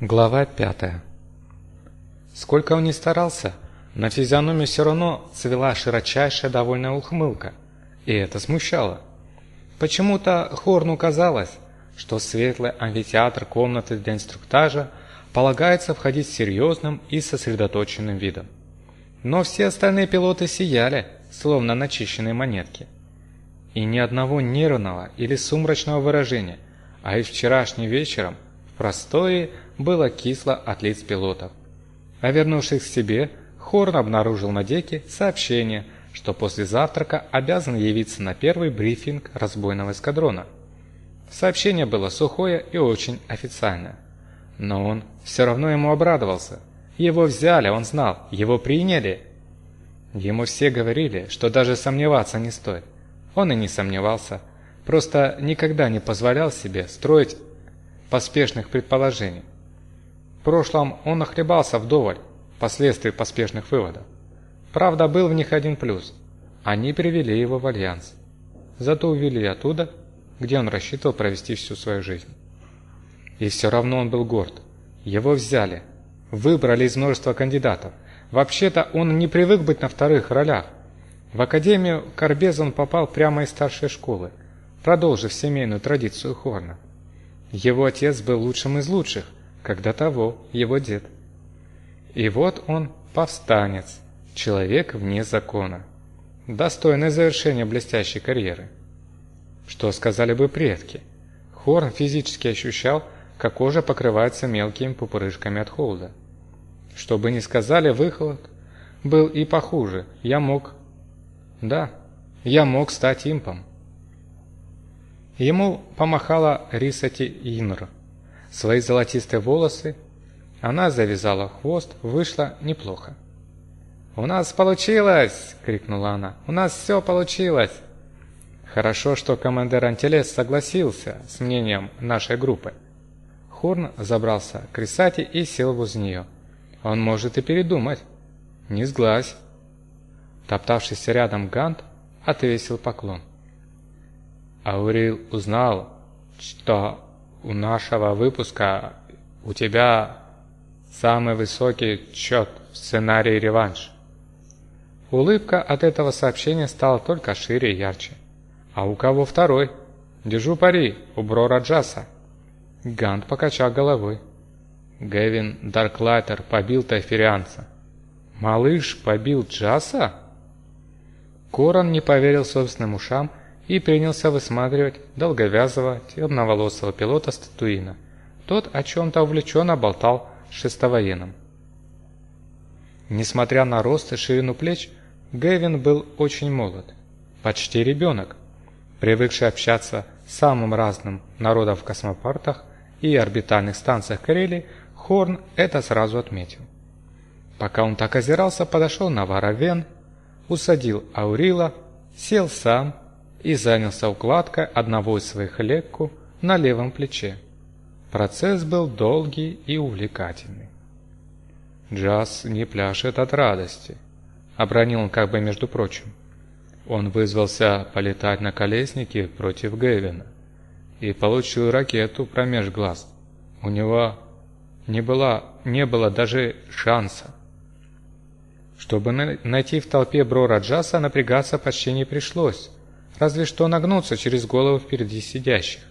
Глава пятая. Сколько он ни старался, на физиономию все равно цвела широчайшая довольная ухмылка, и это смущало. Почему-то Хорну казалось, что светлый амфитеатр комнаты для инструктажа полагается входить серьезным и сосредоточенным видом. Но все остальные пилоты сияли, словно начищенные монетки. И ни одного нервного или сумрачного выражения, а и вчерашним вечером в простое было кисло от лиц пилотов. А вернувшись к себе, Хорн обнаружил на деке сообщение, что после завтрака обязан явиться на первый брифинг разбойного эскадрона. Сообщение было сухое и очень официальное. Но он все равно ему обрадовался. Его взяли, он знал, его приняли. Ему все говорили, что даже сомневаться не стоит. Он и не сомневался, просто никогда не позволял себе строить поспешных предположений. В прошлом он нахлебался вдоволь, последствий поспешных выводов. Правда, был в них один плюс. Они привели его в альянс. Зато увели оттуда, где он рассчитывал провести всю свою жизнь. И все равно он был горд. Его взяли. Выбрали из множества кандидатов. Вообще-то он не привык быть на вторых ролях. В Академию Карбез он попал прямо из старшей школы, продолжив семейную традицию Хорна. Его отец был лучшим из лучших, как до того его дед. И вот он повстанец, человек вне закона, достойный завершения блестящей карьеры. Что сказали бы предки? Хорн физически ощущал, как кожа покрывается мелкими пупырышками от холода. Что бы ни сказали, выход был и похуже. Я мог... Да, я мог стать импом. Ему помахала Рисати Инр. Свои золотистые волосы она завязала хвост, вышла неплохо. «У нас получилось!» — крикнула она. «У нас все получилось!» Хорошо, что командир Антелес согласился с мнением нашей группы. Хорн забрался к Рисати и сел возле нее. Он может и передумать. Не сглазь. Топтавшийся рядом Гант отвесил поклон. Аурил узнал, что у нашего выпуска у тебя самый высокий счет в сценарии «Реванш». Улыбка от этого сообщения стала только шире и ярче. «А у кого второй?» «Держу пари, у Бро Раджаса». Гант покачал головой. Гэвин Дарклайтер побил тайферианца. «Малыш побил Джаса?» Корон не поверил собственным ушам и принялся высматривать долговязого темноволосого пилота Статуина. Тот о чем-то увлеченно болтал с шестовоенным. Несмотря на рост и ширину плеч, Гэвин был очень молод, почти ребенок, привыкший общаться с самым разным народом в космопортах и орбитальных станциях Карелии, Хорн это сразу отметил. Пока он так озирался, подошел Навара Вен, усадил Аурила, сел сам и занялся укладкой одного из своих лекку на левом плече. Процесс был долгий и увлекательный. «Джаз не пляшет от радости», — обронил он как бы между прочим. Он вызвался полетать на колеснике против Гэвина и получил ракету промеж глаз. У него не было, не было даже шанса. Чтобы найти в толпе Бро Раджаса, напрягаться почти не пришлось разве что нагнуться через голову впереди сидящих.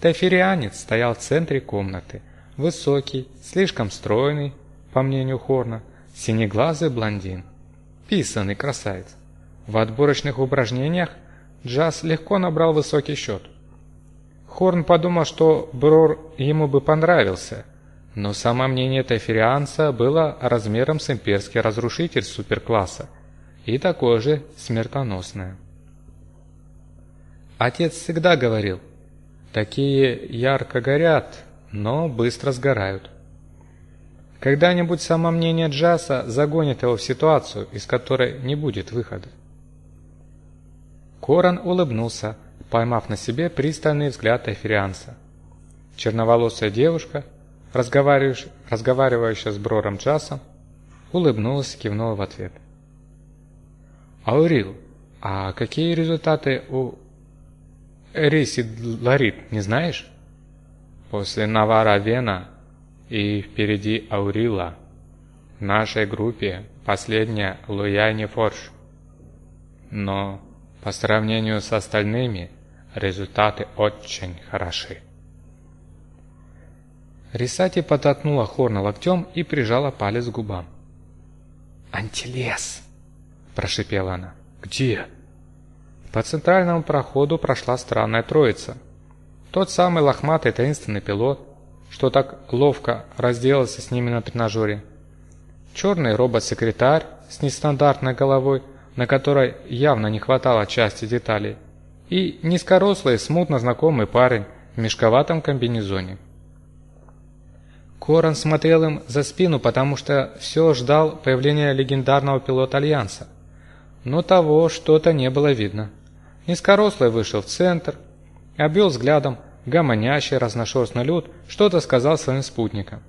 Тайферианец стоял в центре комнаты, высокий, слишком стройный, по мнению Хорна, синеглазый блондин, писанный красавец. В отборочных упражнениях Джаз легко набрал высокий счет. Хорн подумал, что Брор ему бы понравился, но само мнение Тайферианца было размером с имперский разрушитель суперкласса и такое же смертоносное. Отец всегда говорил, такие ярко горят, но быстро сгорают. Когда-нибудь само мнение Джаса загонит его в ситуацию, из которой не будет выхода. Коран улыбнулся, поймав на себе пристальный взгляд эфирианца. Черноволосая девушка, разговаривающая, с Брором Джасом, улыбнулась и кивнула в ответ. «Аурил, а какие результаты у Рисид Ларит, не знаешь? После Навара Вена и впереди Аурила. В нашей группе последняя Луяни Форш. Но по сравнению с остальными результаты очень хороши. Рисати пототкнула Хорна локтем и прижала палец к губам. «Антилес!» – прошипела она. «Где?» По центральному проходу прошла странная троица. Тот самый лохматый таинственный пилот, что так ловко разделался с ними на тренажере. Черный робот-секретарь с нестандартной головой, на которой явно не хватало части деталей. И низкорослый, смутно знакомый парень в мешковатом комбинезоне. Коран смотрел им за спину, потому что все ждал появления легендарного пилота Альянса. Но того что-то не было видно. Низкорослый вышел в центр, обвел взглядом гомонящий разношерстный люд, что-то сказал своим спутникам.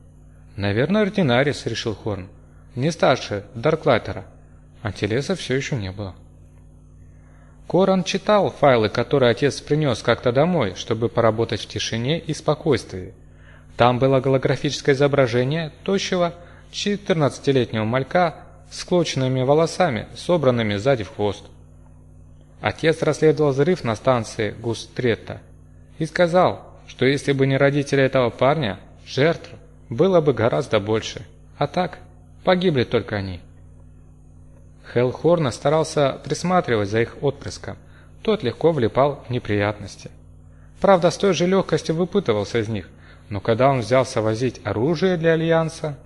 «Наверное, ординарис», — решил Хорн. «Не старше Дарклайтера». А Телеса все еще не было. Коран читал файлы, которые отец принес как-то домой, чтобы поработать в тишине и спокойствии. Там было голографическое изображение тощего 14-летнего малька с склоченными волосами, собранными сзади в хвост. Отец расследовал взрыв на станции Густретта и сказал, что если бы не родители этого парня, жертв было бы гораздо больше, а так погибли только они. Хеллхорна старался присматривать за их отпрыском, тот легко влипал в неприятности. Правда, с той же легкостью выпытывался из них, но когда он взялся возить оружие для Альянса,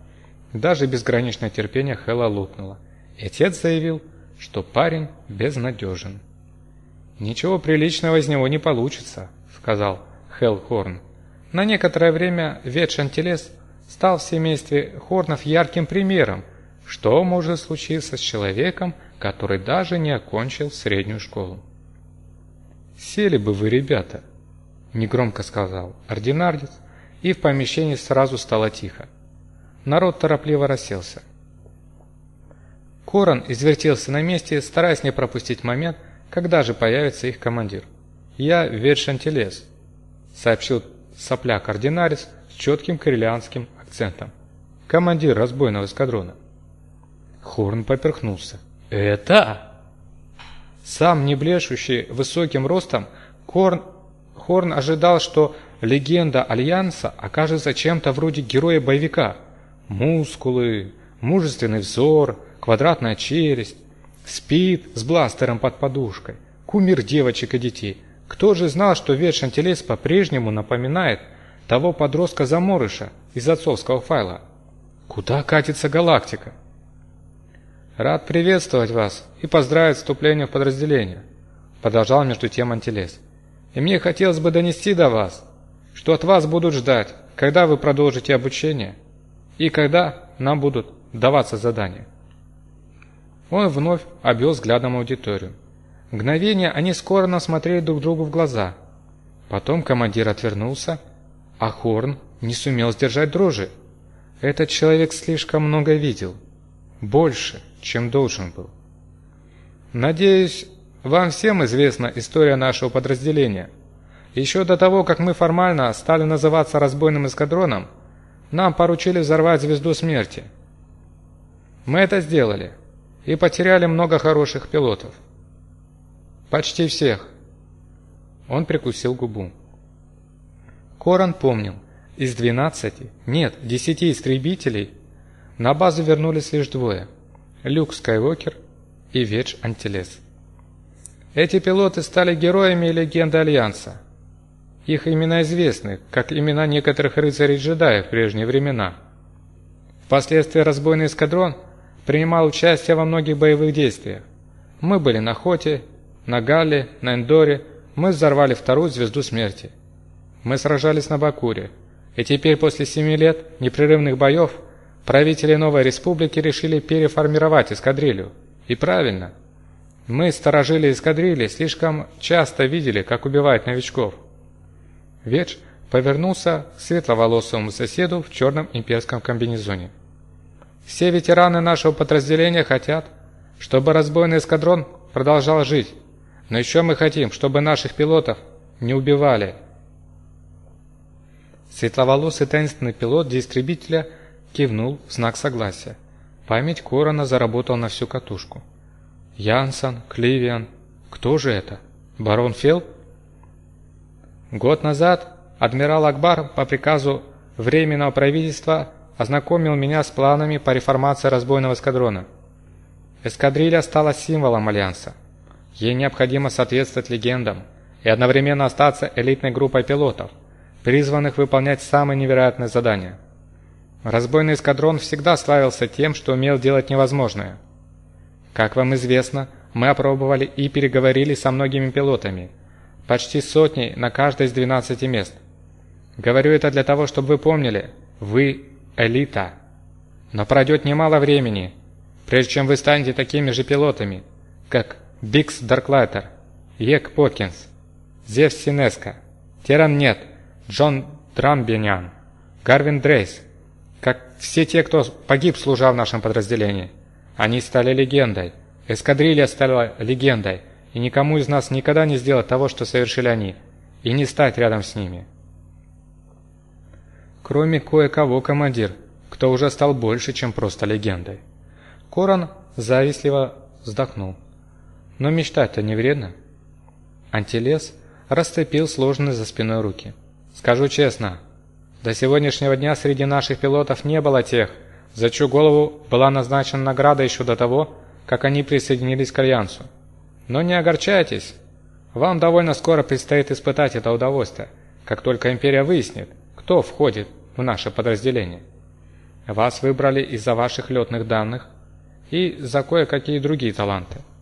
даже безграничное терпение Хэлла лопнуло, и отец заявил, что парень безнадежен. «Ничего приличного из него не получится», — сказал Хелл Хорн. На некоторое время Ветш Антилес стал в семействе Хорнов ярким примером, что может случиться с человеком, который даже не окончил среднюю школу. «Сели бы вы, ребята», — негромко сказал ординардец, и в помещении сразу стало тихо. Народ торопливо расселся. Корон извертелся на месте, стараясь не пропустить момент, когда же появится их командир. «Я Вершантелес», — сообщил сопляк-ординарец с четким коррелианским акцентом. «Командир разбойного эскадрона». Хорн поперхнулся. «Это?» Сам не блещущий высоким ростом, Корн, Хорн ожидал, что легенда Альянса окажется чем-то вроде героя-боевика. Мускулы, мужественный взор, квадратная челюсть, Спит с бластером под подушкой. Кумир девочек и детей. Кто же знал, что Верш Антилес по-прежнему напоминает того подростка-заморыша из отцовского файла? Куда катится галактика? Рад приветствовать вас и поздравить вступление в подразделение, продолжал между тем Антилес. И мне хотелось бы донести до вас, что от вас будут ждать, когда вы продолжите обучение и когда нам будут даваться задания. Он вновь обвел взглядом аудиторию. Мгновение они скоро смотрели друг другу в глаза. Потом командир отвернулся, а Хорн не сумел сдержать дрожи. Этот человек слишком много видел. Больше, чем должен был. Надеюсь, вам всем известна история нашего подразделения. Еще до того, как мы формально стали называться разбойным эскадроном, нам поручили взорвать звезду смерти. Мы это сделали и потеряли много хороших пилотов. Почти всех. Он прикусил губу. Коран помнил, из 12, нет, 10 истребителей на базу вернулись лишь двое – Люк Скайуокер и Ведж Антилес. Эти пилоты стали героями легенды Альянса. Их имена известны, как имена некоторых рыцарей-джедаев в прежние времена. Впоследствии разбойный эскадрон – принимал участие во многих боевых действиях. Мы были на Хоте, на Галле, на Эндоре, мы взорвали вторую звезду смерти. Мы сражались на Бакуре, и теперь после семи лет непрерывных боев правители новой республики решили переформировать эскадрилью. И правильно. Мы, сторожили эскадрильи, слишком часто видели, как убивают новичков. Ведж повернулся к светловолосому соседу в черном имперском комбинезоне. Все ветераны нашего подразделения хотят, чтобы разбойный эскадрон продолжал жить. Но еще мы хотим, чтобы наших пилотов не убивали. Светловолосый таинственный пилот истребителя кивнул в знак согласия. Память Корона заработала на всю катушку. Янсон, Кливиан. Кто же это? Барон Фел? Год назад адмирал Акбар по приказу Временного правительства ознакомил меня с планами по реформации разбойного эскадрона. Эскадрилья стала символом Альянса. Ей необходимо соответствовать легендам и одновременно остаться элитной группой пилотов, призванных выполнять самые невероятные задания. Разбойный эскадрон всегда славился тем, что умел делать невозможное. Как вам известно, мы опробовали и переговорили со многими пилотами, почти сотней на каждой из 12 мест. Говорю это для того, чтобы вы помнили, вы элита. Но пройдет немало времени, прежде чем вы станете такими же пилотами, как Бикс Дарклайтер, Ек Покинс, Зевс Синеско, Теран Нет, Джон Драмбинян, Гарвин Дрейс, как все те, кто погиб, служа в нашем подразделении. Они стали легендой. Эскадрилья стала легендой, и никому из нас никогда не сделать того, что совершили они, и не стать рядом с ними. Кроме кое-кого, командир, кто уже стал больше, чем просто легендой. Корон завистливо вздохнул. Но мечтать-то не вредно. Антилес расцепил сложенные за спиной руки. Скажу честно, до сегодняшнего дня среди наших пилотов не было тех, за чью голову была назначена награда еще до того, как они присоединились к Альянсу. Но не огорчайтесь, вам довольно скоро предстоит испытать это удовольствие, как только Империя выяснит, кто входит в наше подразделение. Вас выбрали из-за ваших летных данных и за кое-какие другие таланты –